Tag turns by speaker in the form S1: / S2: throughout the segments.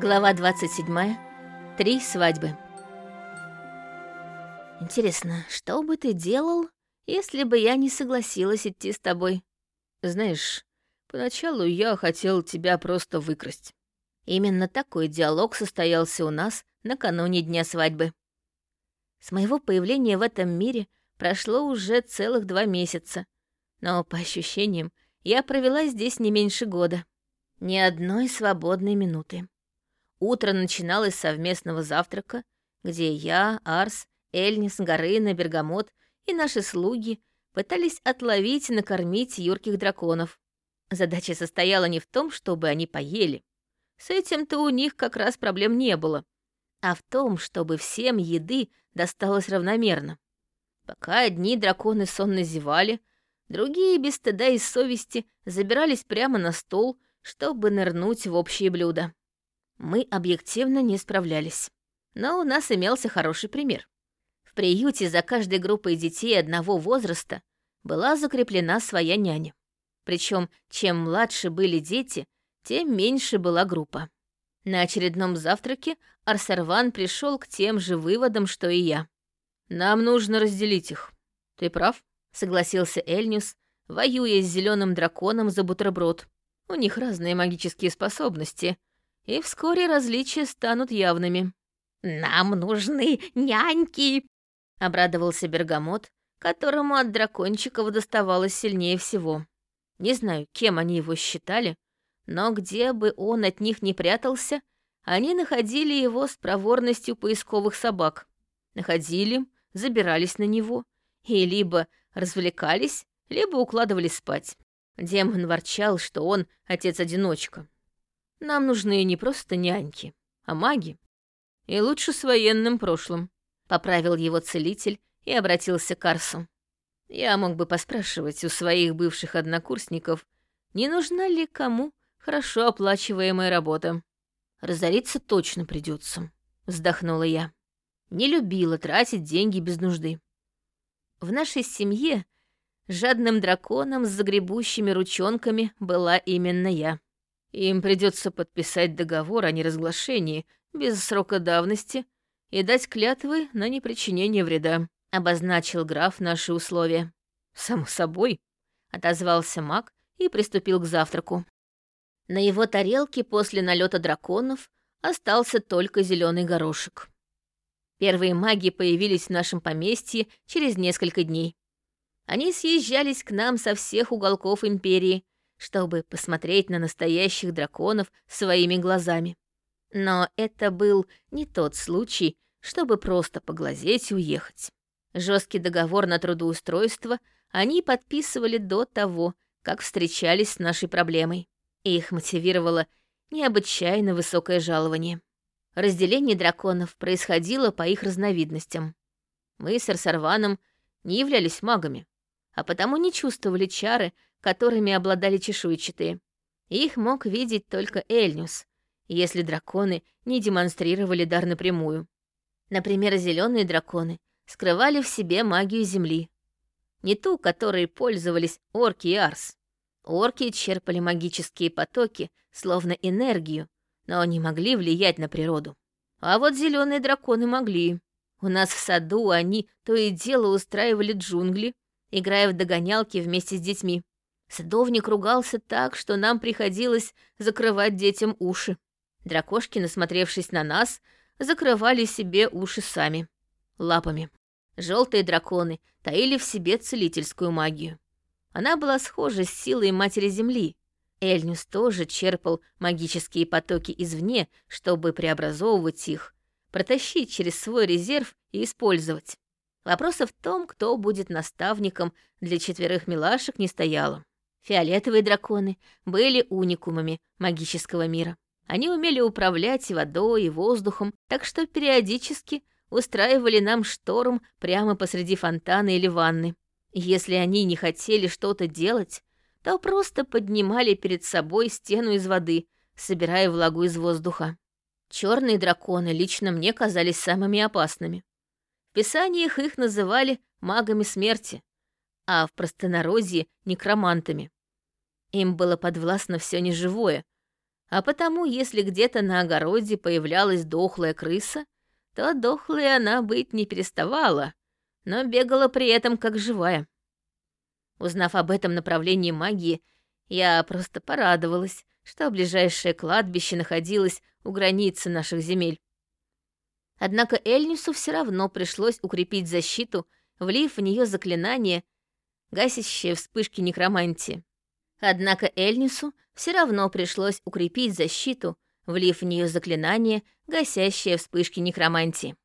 S1: Глава 27. Три свадьбы. Интересно, что бы ты делал, если бы я не согласилась идти с тобой?
S2: Знаешь, поначалу я хотел тебя просто выкрасть.
S1: Именно такой диалог состоялся у нас накануне дня свадьбы. С моего появления в этом мире прошло уже целых два месяца, но, по ощущениям, я провела здесь не меньше года. Ни одной свободной минуты. Утро начиналось с совместного завтрака, где я, Арс, Эльнис, Горына, Бергамот и наши слуги пытались отловить и накормить юрких драконов. Задача состояла не в том, чтобы они поели. С этим-то у них как раз проблем не было, а в том, чтобы всем еды досталось равномерно. Пока одни драконы сонно зевали, другие без стыда и совести забирались прямо на стол — чтобы нырнуть в общее блюдо. Мы объективно не справлялись. Но у нас имелся хороший пример. В приюте за каждой группой детей одного возраста была закреплена своя няня. Причем, чем младше были дети, тем меньше была группа. На очередном завтраке Арсарван пришел к тем же выводам, что и я. «Нам нужно разделить их. Ты прав?» — согласился Эльнюс, воюя с зеленым драконом за бутерброд. У них разные магические способности, и вскоре различия станут явными.
S3: «Нам нужны няньки!»
S1: — обрадовался Бергамот, которому от дракончиков доставалось сильнее всего. Не знаю, кем они его считали, но где бы он от них не прятался, они находили его с проворностью поисковых собак. Находили, забирались на него и либо развлекались, либо укладывали спать. Демон ворчал, что он отец-одиночка. Нам нужны не просто няньки, а маги. И лучше с военным прошлым. Поправил его целитель и обратился к Арсу. Я мог бы поспрашивать у своих бывших однокурсников, не нужна ли кому хорошо оплачиваемая работа. Разориться точно придется, вздохнула я. Не любила тратить деньги без нужды. В нашей семье Жадным драконом с загребущими ручонками была именно я. Им придется подписать договор о неразглашении без срока давности и дать клятвы на непричинение вреда», — обозначил граф наши условия. «Само собой», — отозвался маг и приступил к завтраку. На его тарелке после налета драконов остался только зеленый горошек. Первые маги появились в нашем поместье через несколько дней. Они съезжались к нам со всех уголков империи, чтобы посмотреть на настоящих драконов своими глазами. Но это был не тот случай, чтобы просто поглазеть и уехать. Жесткий договор на трудоустройство они подписывали до того, как встречались с нашей проблемой. Их мотивировало необычайно высокое жалование. Разделение драконов происходило по их разновидностям. Мы с Арсарваном не являлись магами, а потому не чувствовали чары, которыми обладали чешуйчатые. Их мог видеть только Эльнюс, если драконы не демонстрировали дар напрямую. Например, зеленые драконы скрывали в себе магию Земли. Не ту, которой пользовались орки и арс. Орки черпали магические потоки, словно энергию, но не могли влиять на природу. А вот зеленые драконы могли. У нас в саду они то и дело устраивали джунгли, играя в догонялки вместе с детьми. Садовник ругался так, что нам приходилось закрывать детям уши. Дракошки, насмотревшись на нас, закрывали себе уши сами, лапами. Желтые драконы таили в себе целительскую магию. Она была схожа с силой Матери Земли. Эльнюс тоже черпал магические потоки извне, чтобы преобразовывать их, протащить через свой резерв и использовать. Вопроса в том, кто будет наставником для четверых милашек, не стояло. Фиолетовые драконы были уникумами магического мира. Они умели управлять и водой, и воздухом, так что периодически устраивали нам шторм прямо посреди фонтана или ванны. Если они не хотели что-то делать, то просто поднимали перед собой стену из воды, собирая влагу из воздуха. Черные драконы лично мне казались самыми опасными. В писаниях их называли магами смерти, а в простонародье — некромантами. Им было подвластно все неживое, А потому, если где-то на огороде появлялась дохлая крыса, то дохлой она быть не переставала, но бегала при этом как живая. Узнав об этом направлении магии, я просто порадовалась, что ближайшее кладбище находилось у границы наших земель. Однако Эльнису все равно пришлось укрепить защиту, влив в нее заклинание, гасящее вспышки некромантии. Однако Эльнису все равно пришлось укрепить защиту, влив в нее заклинание, гасящее вспышки некромантии.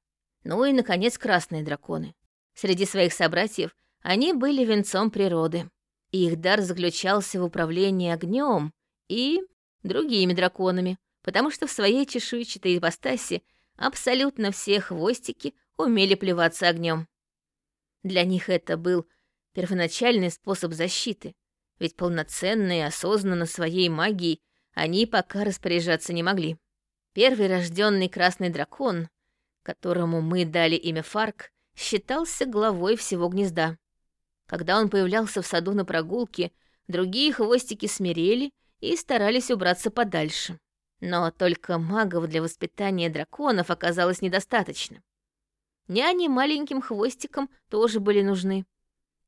S1: Ну и, наконец, красные драконы. Среди своих собратьев они были венцом природы. Их дар заключался в управлении огнем и другими драконами, потому что в своей чешуйчатой ипостаси абсолютно все хвостики умели плеваться огнем. Для них это был первоначальный способ защиты, ведь полноценно и осознанно своей магией они пока распоряжаться не могли. Первый рожденный красный дракон, которому мы дали имя Фарк, считался главой всего гнезда. Когда он появлялся в саду на прогулке, другие хвостики смирели и старались убраться подальше. Но только магов для воспитания драконов оказалось недостаточно. Няни маленьким хвостикам тоже были нужны.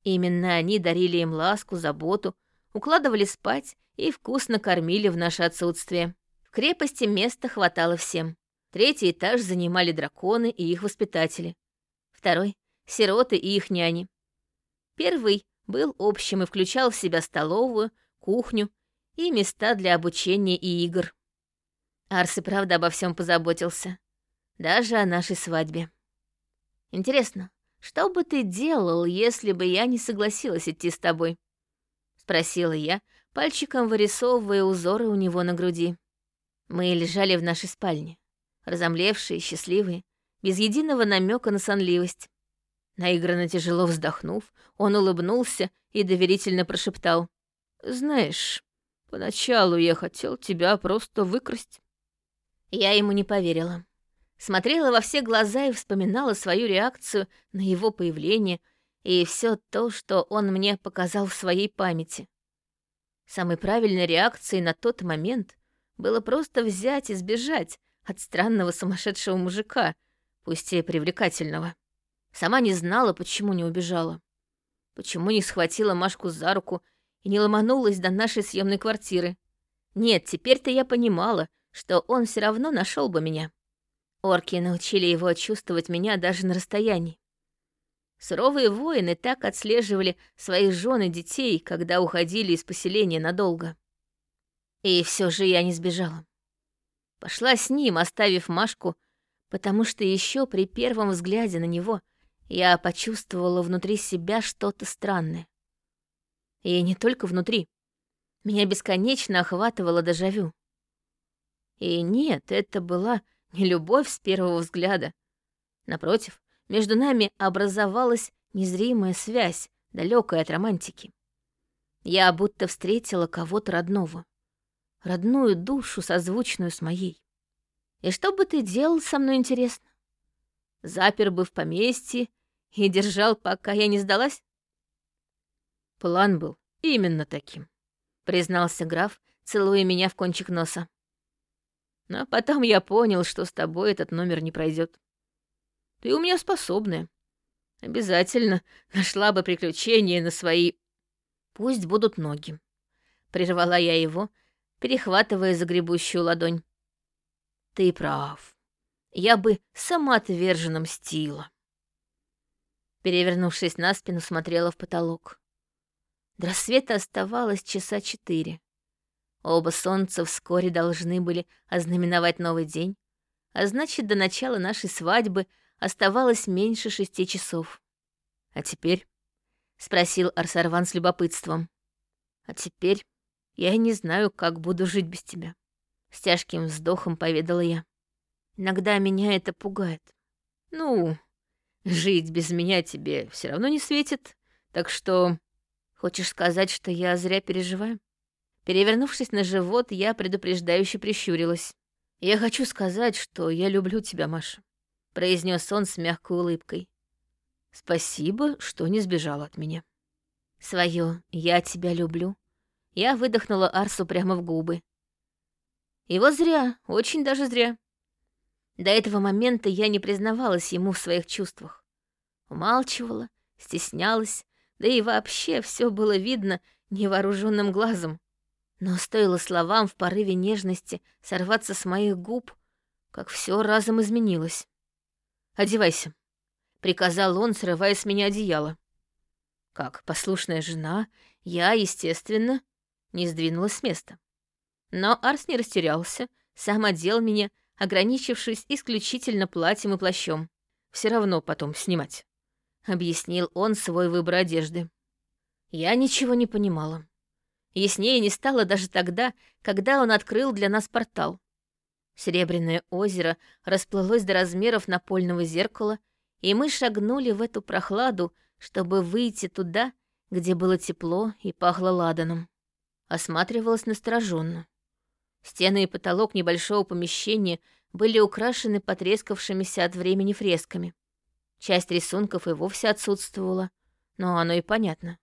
S1: Именно они дарили им ласку, заботу, укладывали спать и вкусно кормили в наше отсутствие. В крепости места хватало всем. Третий этаж занимали драконы и их воспитатели. Второй — сироты и их няни. Первый был общим и включал в себя столовую, кухню и места для обучения и игр. Арс и правда обо всем позаботился. Даже о нашей свадьбе. Интересно, что бы ты делал, если бы я не согласилась идти с тобой? Спросила я, пальчиком вырисовывая узоры у него на груди. Мы лежали в нашей спальне, разомлевшие, счастливые, без единого намека на сонливость. Наигранно тяжело вздохнув, он улыбнулся и доверительно прошептал. «Знаешь, поначалу я хотел тебя просто выкрасть». Я ему не поверила. Смотрела во все глаза и вспоминала свою реакцию на его появление и все то, что он мне показал в своей памяти. Самой правильной реакцией на тот момент было просто взять и сбежать от странного сумасшедшего мужика, пусть и привлекательного. Сама не знала, почему не убежала. Почему не схватила Машку за руку и не ломанулась до нашей съемной квартиры. Нет, теперь-то я понимала, что он все равно нашел бы меня. Орки научили его чувствовать меня даже на расстоянии. Суровые воины так отслеживали своих жен и детей, когда уходили из поселения надолго. И все же я не сбежала. Пошла с ним, оставив Машку, потому что еще при первом взгляде на него я почувствовала внутри себя что-то странное. И не только внутри. Меня бесконечно охватывало дежавю. И нет, это была не любовь с первого взгляда. Напротив, между нами образовалась незримая связь, далекая от романтики. Я будто встретила кого-то родного. Родную душу, созвучную с моей. И что бы ты делал со мной, интересно? Запер бы в поместье и держал, пока я не сдалась? План был именно таким, признался граф, целуя меня в кончик носа. Но потом я понял, что с тобой этот номер не пройдет. Ты у меня способная. Обязательно нашла бы приключения на свои... Пусть будут ноги. Прервала я его, перехватывая загребущую ладонь. Ты прав. Я бы самоотверженно мстила. Перевернувшись на спину, смотрела в потолок. До рассвета оставалось часа четыре. Оба солнца вскоре должны были ознаменовать новый день, а значит, до начала нашей свадьбы оставалось меньше шести часов. «А теперь?» — спросил Арсарван с любопытством. «А теперь я не знаю, как буду жить без тебя», — с тяжким вздохом поведала я. «Иногда меня это пугает. Ну, жить без меня тебе все равно не светит, так что...» «Хочешь сказать, что я зря переживаю?» Перевернувшись на живот, я предупреждающе прищурилась. «Я хочу сказать, что я люблю тебя, Маша», — произнес он с мягкой улыбкой. «Спасибо, что не сбежала от меня». Свое «я тебя люблю» я выдохнула Арсу прямо в губы. Вот зря, очень даже зря. До этого момента я не признавалась ему в своих чувствах. Умалчивала, стеснялась, да и вообще все было видно невооруженным глазом. Но стоило словам в порыве нежности сорваться с моих губ, как все разом изменилось. «Одевайся», — приказал он, срывая с меня одеяло. Как послушная жена, я, естественно, не сдвинулась с места. Но Арс не растерялся, сам одел меня, ограничившись исключительно платьем и плащом. Все равно потом снимать. Объяснил он свой выбор одежды. Я ничего не понимала. Яснее не стало даже тогда, когда он открыл для нас портал. Серебряное озеро расплылось до размеров напольного зеркала, и мы шагнули в эту прохладу, чтобы выйти туда, где было тепло и пахло ладаном. Осматривалась настороженно. Стены и потолок небольшого помещения были украшены потрескавшимися от времени фресками. Часть рисунков и вовсе отсутствовала, но оно и понятно.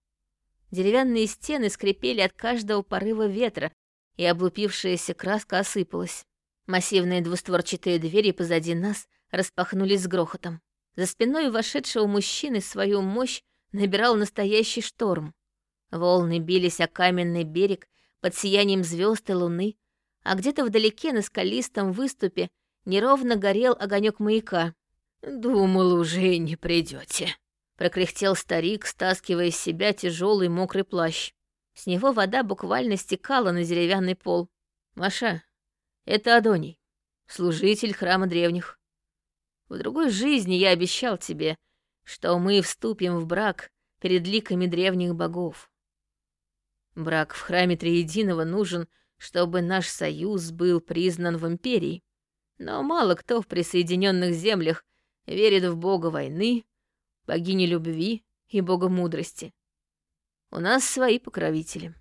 S1: Деревянные стены скрипели от каждого порыва ветра, и облупившаяся краска осыпалась. Массивные двустворчатые двери позади нас распахнулись с грохотом. За спиной вошедшего мужчины свою мощь набирал настоящий шторм. Волны бились о каменный берег под сиянием звезд и луны, а где-то вдалеке на скалистом выступе неровно горел огонек маяка. «Думал, уже не придете, прокряхтел старик, стаскивая с себя тяжелый мокрый плащ. С него вода буквально стекала на деревянный пол. «Маша, это Адоний, служитель храма древних. В другой жизни я обещал тебе, что мы вступим в брак перед ликами древних богов. Брак в храме Триединого нужен, чтобы наш союз был признан в империи. Но мало кто в присоединенных землях верит в бога войны, богини любви и бога мудрости. У нас свои покровители.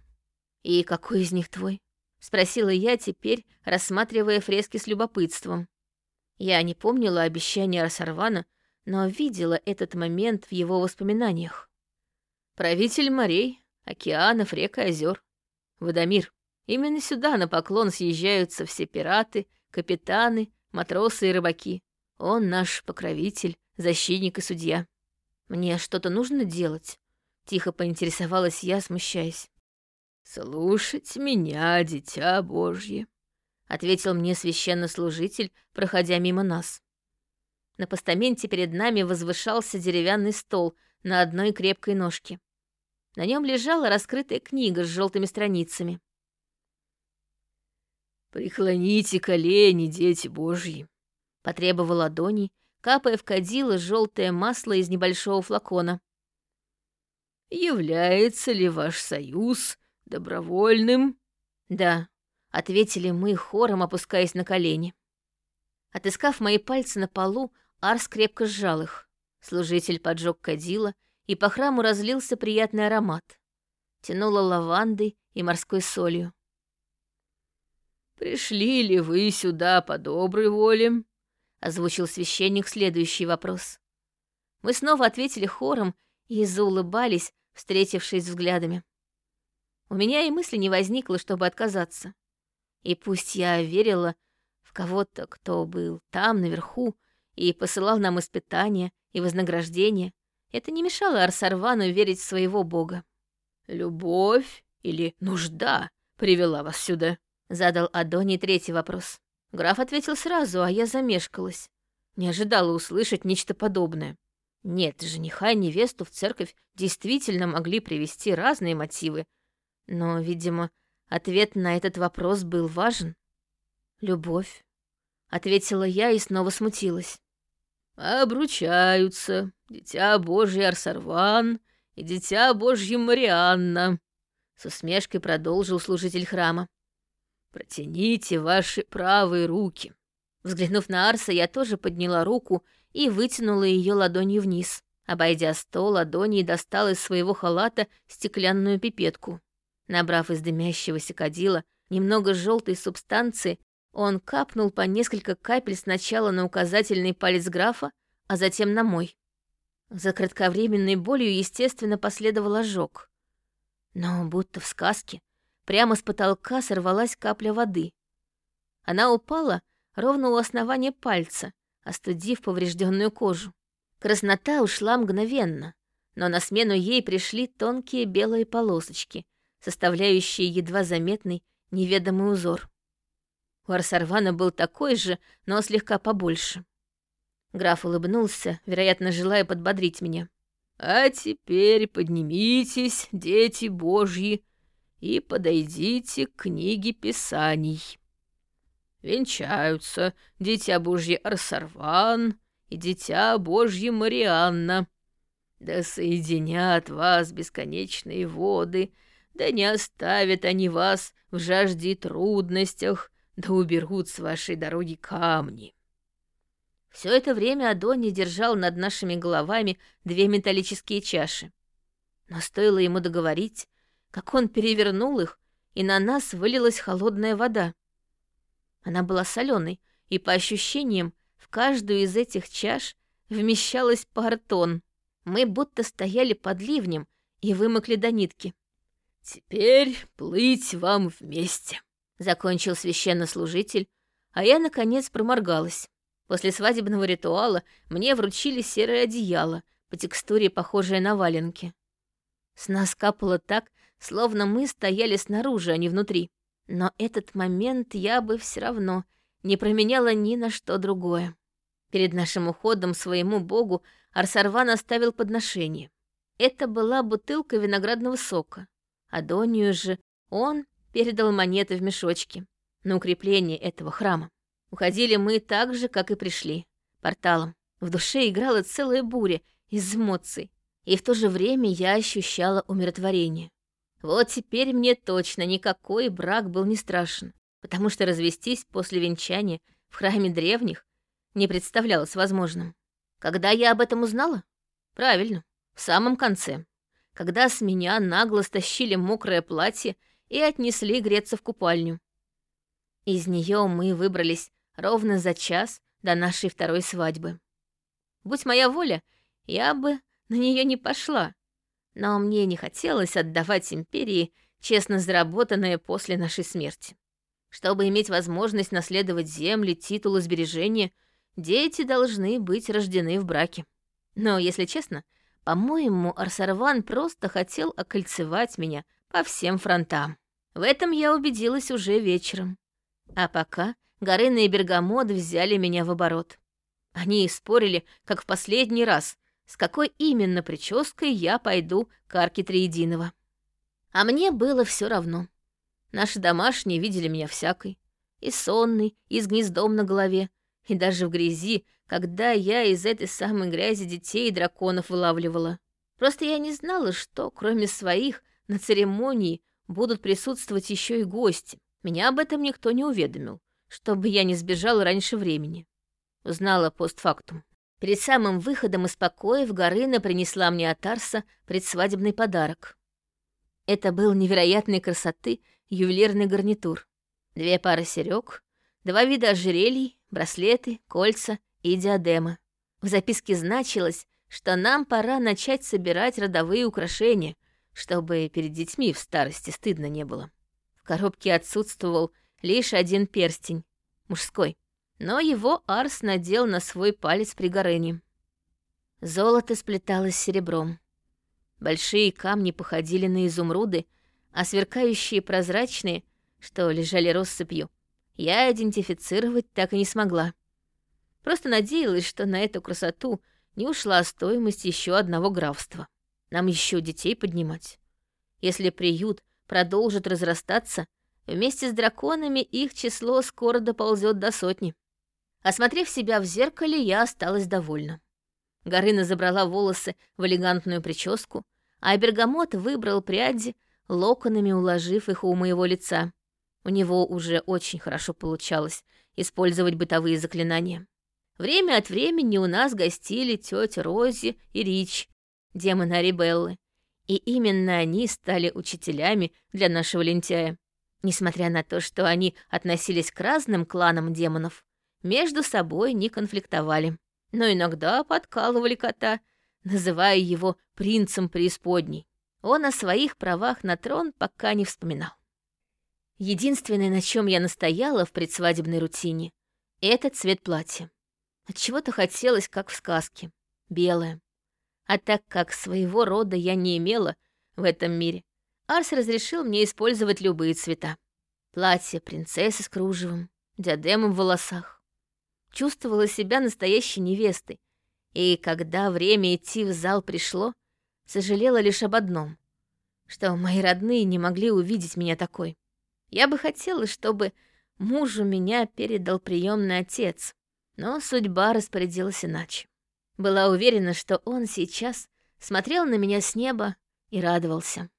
S1: И какой из них твой? Спросила я теперь, рассматривая фрески с любопытством. Я не помнила обещания Арсарвана, но видела этот момент в его воспоминаниях. Правитель морей, океанов, рек и озер. Водомир. Именно сюда на поклон съезжаются все пираты, капитаны, матросы и рыбаки. Он наш покровитель, защитник и судья. Мне что-то нужно делать? Тихо поинтересовалась я, смущаясь. «Слушать меня, дитя Божье», — ответил мне священнослужитель, проходя мимо нас. На постаменте перед нами возвышался деревянный стол на одной крепкой ножке. На нем лежала раскрытая книга с желтыми страницами. «Преклоните колени, дети Божьи», — потребовал Адоний, капая в кадило желтое масло из небольшого флакона. «Является ли ваш союз добровольным?» «Да», — ответили мы хором, опускаясь на колени. Отыскав мои пальцы на полу, Арс крепко сжал их. Служитель поджег кадила, и по храму разлился приятный аромат. Тянуло лавандой и морской солью. «Пришли ли вы сюда по доброй воле?» — озвучил священник следующий вопрос. Мы снова ответили хором и заулыбались, встретившись взглядами. У меня и мысли не возникло, чтобы отказаться. И пусть я верила в кого-то, кто был там, наверху, и посылал нам испытания и вознаграждения, это не мешало Арсарвану верить в своего бога. «Любовь или нужда привела вас сюда?» — задал Адоний третий вопрос. Граф ответил сразу, а я замешкалась. Не ожидала услышать нечто подобное. Нет, жениха и невесту в церковь действительно могли привести разные мотивы, но, видимо, ответ на этот вопрос был важен. «Любовь», — ответила я и снова смутилась. «Обручаются дитя Божье Арсарван и дитя Божье Марианна», — с усмешкой продолжил служитель храма. «Протяните ваши правые руки». Взглянув на Арса, я тоже подняла руку и вытянула ее ладонью вниз. Обойдя стол, ладонью достал из своего халата стеклянную пипетку. Набрав из дымящегося кадила немного желтой субстанции, он капнул по несколько капель сначала на указательный палец графа, а затем на мой. За кратковременной болью, естественно, последовал ожог. Но будто в сказке, прямо с потолка сорвалась капля воды. Она упала ровно у основания пальца, остудив поврежденную кожу. Краснота ушла мгновенно, но на смену ей пришли тонкие белые полосочки, составляющие едва заметный неведомый узор. У Арсарвана был такой же, но слегка побольше. Граф улыбнулся, вероятно, желая подбодрить меня. «А теперь поднимитесь, дети божьи, и подойдите к книге Писаний. Венчаются дитя Божье Арсарван и дитя Божье Марианна. Да соединят вас бесконечные воды, да не оставят они вас в жажде и трудностях, да уберут с вашей дороги камни». Все это время Адони держал над нашими головами две металлические чаши. Но стоило ему договорить, как он перевернул их, и на нас вылилась холодная вода. Она была соленой, и, по ощущениям, в каждую из этих чаш вмещалась тонн. Мы будто стояли под ливнем и вымокли до нитки. «Теперь плыть вам вместе», — закончил священнослужитель, а я, наконец, проморгалась. После свадебного ритуала мне вручили серое одеяло, по текстуре похожее на валенки. С нас капало так, словно мы стояли снаружи, а не внутри. Но этот момент я бы все равно не променяла ни на что другое. Перед нашим уходом своему богу Арсарван оставил подношение. Это была бутылка виноградного сока. Адонию же он передал монеты в мешочке на укрепление этого храма. Уходили мы так же, как и пришли, порталом. В душе играла целая буря из эмоций, и в то же время я ощущала умиротворение. Вот теперь мне точно никакой брак был не страшен, потому что развестись после венчания в храме древних не представлялось возможным. Когда я об этом узнала? Правильно, в самом конце, когда с меня нагло стащили мокрое платье и отнесли греться в купальню. Из нее мы выбрались ровно за час до нашей второй свадьбы. Будь моя воля, я бы на нее не пошла, но мне не хотелось отдавать империи честно заработанное после нашей смерти. Чтобы иметь возможность наследовать земли, титулы, сбережения, дети должны быть рождены в браке. Но, если честно, по-моему, Арсарван просто хотел окольцевать меня по всем фронтам. В этом я убедилась уже вечером. А пока Горына и Бергамот взяли меня в оборот. Они спорили, как в последний раз, с какой именно прической я пойду к арке Триединого. А мне было все равно. Наши домашние видели меня всякой. И сонной, и с гнездом на голове, и даже в грязи, когда я из этой самой грязи детей и драконов вылавливала. Просто я не знала, что, кроме своих, на церемонии будут присутствовать еще и гости. Меня об этом никто не уведомил чтобы я не сбежала раньше времени. Узнала постфактум. Перед самым выходом из покоев Горына принесла мне от Арса предсвадебный подарок. Это был невероятной красоты ювелирный гарнитур. Две пары серёг, два вида ожерелий, браслеты, кольца и диадема. В записке значилось, что нам пора начать собирать родовые украшения, чтобы перед детьми в старости стыдно не было. В коробке отсутствовал лишь один перстень, мужской, но его Арс надел на свой палец при Горене. Золото сплеталось с серебром. Большие камни походили на изумруды, а сверкающие прозрачные, что лежали россыпью, я идентифицировать так и не смогла. Просто надеялась, что на эту красоту не ушла стоимость еще одного графства. Нам еще детей поднимать. Если приют продолжит разрастаться, Вместе с драконами их число скоро доползет до сотни. Осмотрев себя в зеркале, я осталась довольна. Горына забрала волосы в элегантную прическу, а Бергамот выбрал пряди, локонами уложив их у моего лица. У него уже очень хорошо получалось использовать бытовые заклинания. Время от времени у нас гостили тетя Рози и Рич, демоны Арибеллы, и именно они стали учителями для нашего лентяя. Несмотря на то, что они относились к разным кланам демонов, между собой не конфликтовали, но иногда подкалывали кота, называя его принцем преисподней. Он о своих правах на трон пока не вспоминал. Единственное, на чем я настояла в предсвадебной рутине, это цвет платья. От чего-то хотелось, как в сказке, белое. А так как своего рода я не имела в этом мире, Арс разрешил мне использовать любые цвета. Платье принцессы с кружевом, диадемом в волосах. Чувствовала себя настоящей невестой, и когда время идти в зал пришло, сожалела лишь об одном, что мои родные не могли увидеть меня такой. Я бы хотела, чтобы мужу меня передал приемный отец, но судьба распорядилась иначе. Была уверена, что он сейчас смотрел на меня с неба и радовался.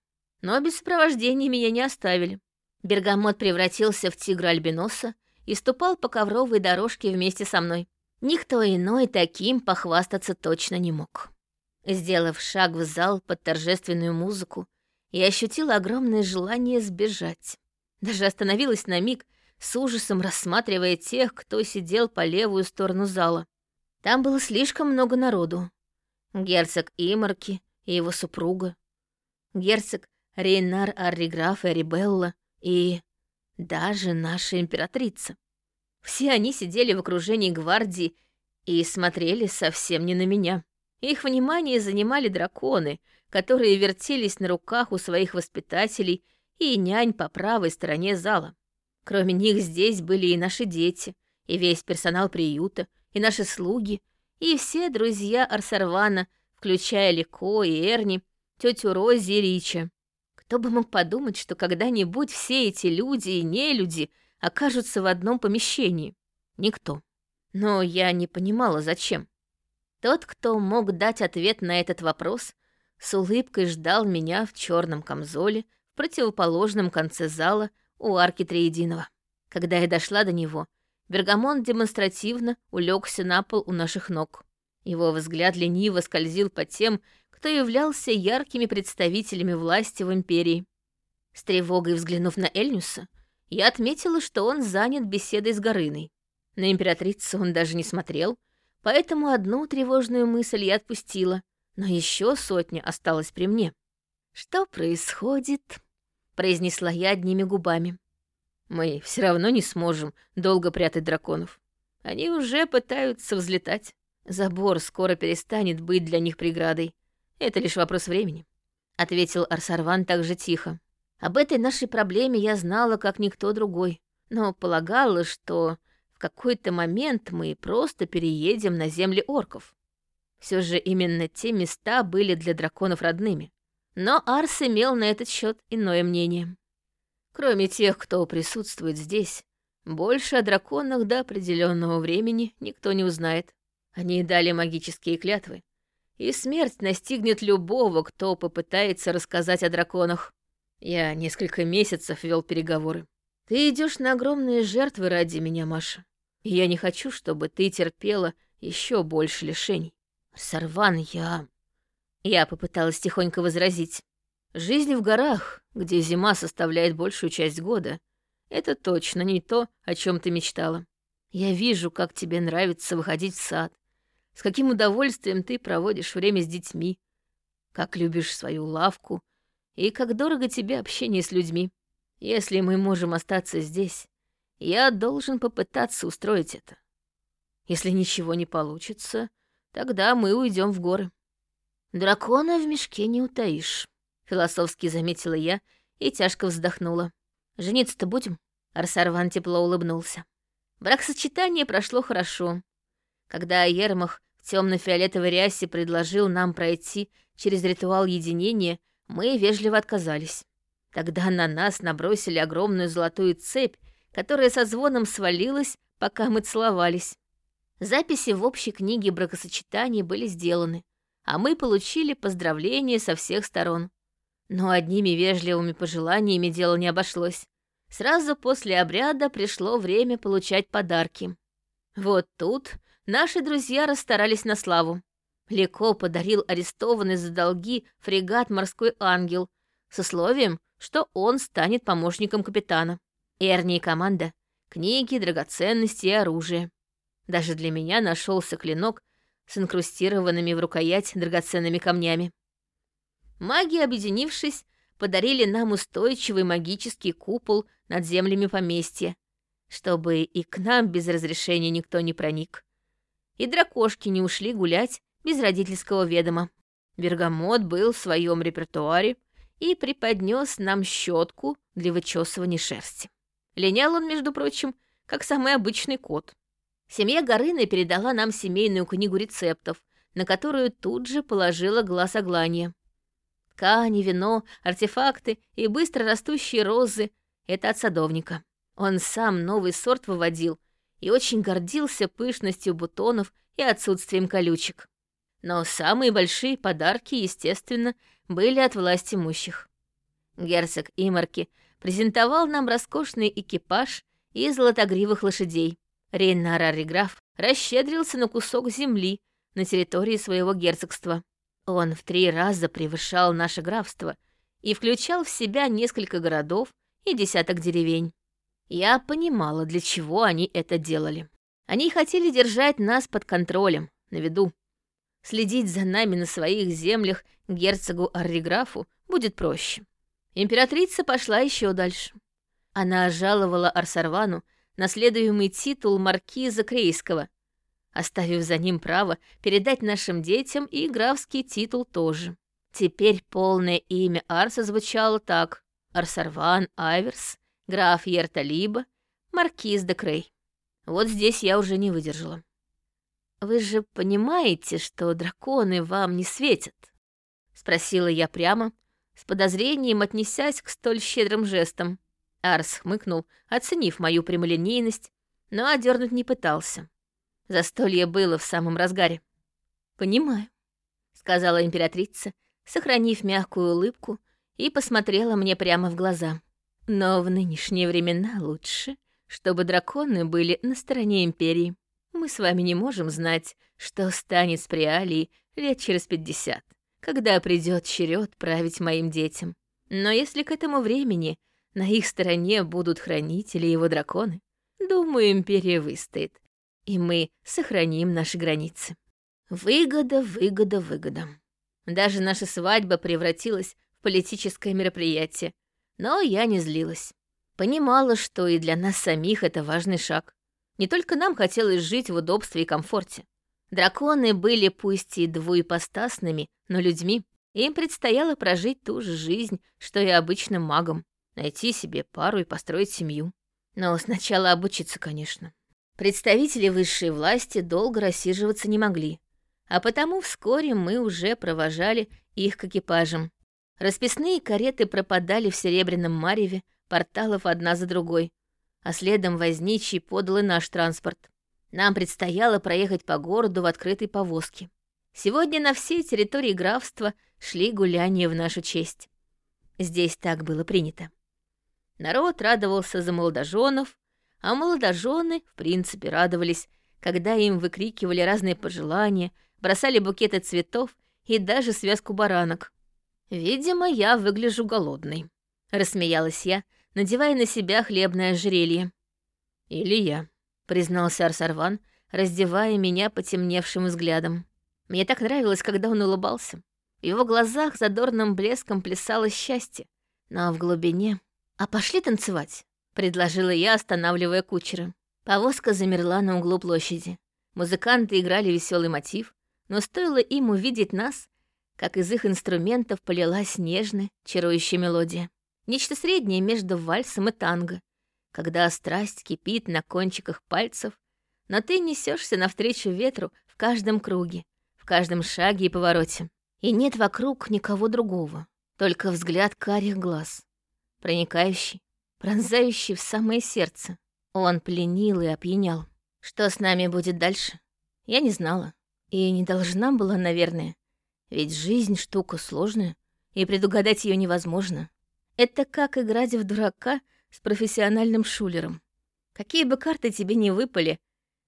S1: Но без сопровождения меня не оставили. Бергамот превратился в тигра-альбиноса и ступал по ковровой дорожке вместе со мной. Никто иной таким похвастаться точно не мог. Сделав шаг в зал под торжественную музыку, я ощутила огромное желание сбежать. Даже остановилась на миг, с ужасом рассматривая тех, кто сидел по левую сторону зала. Там было слишком много народу. Герцог Имарки и его супруга, герцог Рейнар Арриграф и Арибелла и даже наша императрица. Все они сидели в окружении гвардии и смотрели совсем не на меня. Их внимание занимали драконы, которые вертелись на руках у своих воспитателей и нянь по правой стороне зала. Кроме них здесь были и наши дети, и весь персонал приюта, и наши слуги, и все друзья Арсарвана, включая Лико и Эрни, тетю Рози и Рича. Кто бы мог подумать, что когда-нибудь все эти люди и нелюди окажутся в одном помещении? Никто. Но я не понимала, зачем. Тот, кто мог дать ответ на этот вопрос, с улыбкой ждал меня в черном камзоле в противоположном конце зала у арки Триединого. Когда я дошла до него, Бергамон демонстративно улегся на пол у наших ног. Его взгляд лениво скользил по тем, кто являлся яркими представителями власти в Империи. С тревогой взглянув на Эльнюса, я отметила, что он занят беседой с Горыной. На императрицу он даже не смотрел, поэтому одну тревожную мысль я отпустила, но еще сотня осталась при мне. «Что происходит?» — произнесла я одними губами. Мы все равно не сможем долго прятать драконов. Они уже пытаются взлетать. Забор скоро перестанет быть для них преградой. Это лишь вопрос времени», — ответил Арсарван так же тихо. «Об этой нашей проблеме я знала, как никто другой, но полагала, что в какой-то момент мы просто переедем на земли орков. Все же именно те места были для драконов родными. Но Арс имел на этот счет иное мнение. Кроме тех, кто присутствует здесь, больше о драконах до определенного времени никто не узнает. Они дали магические клятвы, и смерть настигнет любого, кто попытается рассказать о драконах. Я несколько месяцев вел переговоры. Ты идешь на огромные жертвы ради меня, Маша. И я не хочу, чтобы ты терпела еще больше лишений. Сорван, я... Я попыталась тихонько возразить. Жизнь в горах, где зима составляет большую часть года, это точно не то, о чем ты мечтала. Я вижу, как тебе нравится выходить в сад, с каким удовольствием ты проводишь время с детьми, как любишь свою лавку и как дорого тебе общение с людьми. Если мы можем остаться здесь, я должен попытаться устроить это. Если ничего не получится, тогда мы уйдем в горы. Дракона в мешке не утаишь. Философски заметила я и тяжко вздохнула. «Жениться-то будем?» Арсарван тепло улыбнулся. Бракосочетание прошло хорошо. Когда Ермах в темно-фиолетовой рясе предложил нам пройти через ритуал единения, мы вежливо отказались. Тогда на нас набросили огромную золотую цепь, которая со звоном свалилась, пока мы целовались. Записи в общей книге бракосочетания были сделаны, а мы получили поздравления со всех сторон. Но одними вежливыми пожеланиями дело не обошлось. Сразу после обряда пришло время получать подарки. Вот тут наши друзья расстарались на славу. Леко подарил арестованный за долги фрегат «Морской ангел» с условием, что он станет помощником капитана. Эрни и команда — книги, драгоценности и оружие. Даже для меня нашелся клинок с инкрустированными в рукоять драгоценными камнями. Маги, объединившись, подарили нам устойчивый магический купол над землями поместья, чтобы и к нам без разрешения никто не проник. И дракошки не ушли гулять без родительского ведома. Бергамот был в своем репертуаре и преподнес нам щетку для вычесывания шерсти. Линял он, между прочим, как самый обычный кот. Семья Горыны передала нам семейную книгу рецептов, на которую тут же положила глаз огланья. Ткани, вино, артефакты и быстро растущие розы — это от садовника. Он сам новый сорт выводил и очень гордился пышностью бутонов и отсутствием колючек. Но самые большие подарки, естественно, были от власти имущих. Герцог Имарки презентовал нам роскошный экипаж и золотогривых лошадей. Рейнар Ариграф расщедрился на кусок земли на территории своего герцогства. Он в три раза превышал наше графство и включал в себя несколько городов и десяток деревень. Я понимала, для чего они это делали. Они хотели держать нас под контролем, на виду. Следить за нами на своих землях герцогу Арриграфу будет проще. Императрица пошла еще дальше. Она жаловала Арсарвану наследуемый титул маркиза Крейского, оставив за ним право передать нашим детям и графский титул тоже. Теперь полное имя Арса звучало так. Арсарван Айверс, граф Ерталиба, маркиз де Крей. Вот здесь я уже не выдержала. «Вы же понимаете, что драконы вам не светят?» — спросила я прямо, с подозрением отнесясь к столь щедрым жестам. Арс хмыкнул, оценив мою прямолинейность, но одернуть не пытался. Застолье было в самом разгаре. «Понимаю», — сказала императрица, сохранив мягкую улыбку, и посмотрела мне прямо в глаза. «Но в нынешние времена лучше, чтобы драконы были на стороне Империи. Мы с вами не можем знать, что станет с Приалией лет через пятьдесят когда придет черед править моим детям. Но если к этому времени на их стороне будут хранители его драконы, думаю, империя выстоит, и мы сохраним наши границы. Выгода, выгода, выгода. Даже наша свадьба превратилась в политическое мероприятие, но я не злилась. Понимала, что и для нас самих это важный шаг. Не только нам хотелось жить в удобстве и комфорте. Драконы были пусть и двуепостасными, но людьми. Им предстояло прожить ту же жизнь, что и обычным магам. Найти себе пару и построить семью. Но сначала обучиться, конечно. Представители высшей власти долго рассиживаться не могли. А потому вскоре мы уже провожали их к экипажам. Расписные кареты пропадали в серебряном мареве порталов одна за другой, а следом возничий подал и наш транспорт. Нам предстояло проехать по городу в открытой повозке. Сегодня на всей территории графства шли гуляния в нашу честь. Здесь так было принято. Народ радовался за молодоженов, а молодожены, в принципе, радовались, когда им выкрикивали разные пожелания, бросали букеты цветов и даже связку баранок. «Видимо, я выгляжу голодной», — рассмеялась я, надевая на себя хлебное ожерелье. «Или я», признался Арсарван, раздевая меня потемневшим взглядом. Мне так нравилось, когда он улыбался. В его глазах задорным блеском плясало счастье, но в глубине... «А пошли танцевать», — предложила я, останавливая кучера. Повозка замерла на углу площади. Музыканты играли веселый мотив, но стоило им увидеть нас, как из их инструментов полилась нежная, чарующая мелодия. Нечто среднее между вальсом и танго, когда страсть кипит на кончиках пальцев, но ты несешься навстречу ветру в каждом круге, в каждом шаге и повороте. И нет вокруг никого другого, только взгляд карих глаз, проникающий, пронзающий в самое сердце. Он пленил и опьянял. Что с нами будет дальше? Я не знала. И не должна была, наверное. Ведь жизнь штука сложная, и предугадать ее невозможно. Это как играть в дурака — с профессиональным шулером. Какие бы карты тебе не выпали,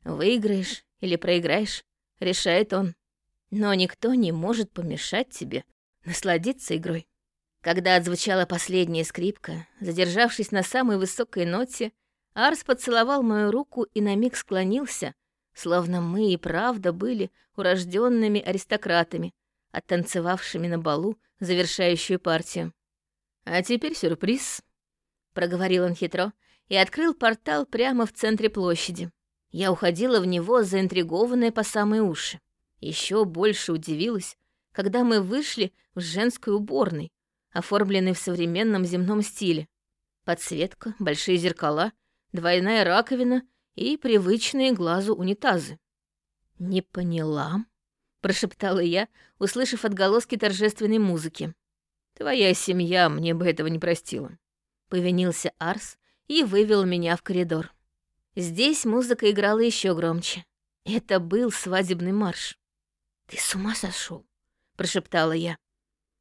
S1: выиграешь или проиграешь, решает он. Но никто не может помешать тебе насладиться игрой. Когда отзвучала последняя скрипка, задержавшись на самой высокой ноте, Арс поцеловал мою руку и на миг склонился, словно мы и правда были урожденными аристократами, оттанцевавшими на балу завершающую партию. А теперь сюрприз. проговорил он хитро и открыл портал прямо в центре площади. Я уходила в него, заинтригованная по самые уши. Еще больше удивилась, когда мы вышли в женской уборной, оформленной в современном земном стиле. Подсветка, большие зеркала, двойная раковина и привычные глазу унитазы. «Не поняла», — прошептала я, услышав отголоски торжественной музыки. «Твоя семья мне бы этого не простила», — повинился Арс и вывел меня в коридор. Здесь музыка играла еще громче. Это был свадебный марш. «Ты с ума сошел? прошептала я.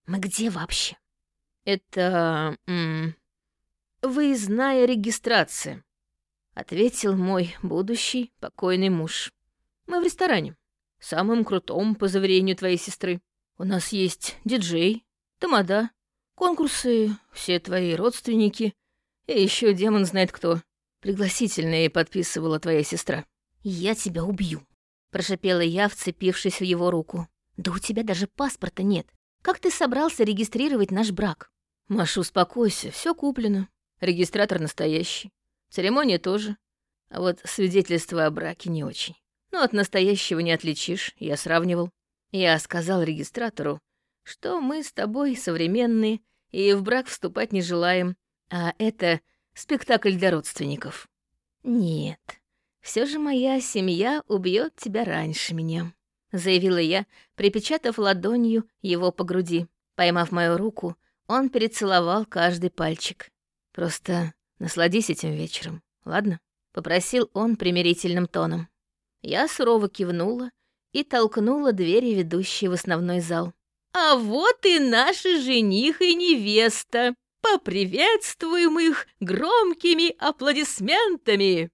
S1: «Мы где вообще?»
S2: «Это... М выездная регистрация», — ответил мой будущий покойный муж. «Мы в ресторане, самым крутом, по заверению твоей сестры. У нас есть диджей, тамада, конкурсы, все твои родственники и еще демон знает кто. Пригласительные подписывала твоя сестра».
S1: «Я тебя убью», — прошипела я, вцепившись в его руку. «Да у тебя даже паспорта нет. Как ты собрался регистрировать наш брак?»
S2: «Маша, успокойся, все куплено. Регистратор настоящий. Церемония тоже. А вот свидетельство о браке не очень. Но от настоящего не отличишь, я сравнивал. Я сказал регистратору, что мы с тобой современные и в брак вступать не желаем, а это спектакль для родственников.
S1: Нет, все же моя семья убьет тебя раньше меня, заявила я, припечатав ладонью его по груди. Поймав мою руку, он перецеловал каждый пальчик. «Просто насладись этим вечером, ладно?» — попросил он примирительным тоном. Я сурово кивнула и толкнула двери, ведущие в основной зал.
S3: «А вот и наши жених и невеста! Поприветствуем их громкими аплодисментами!»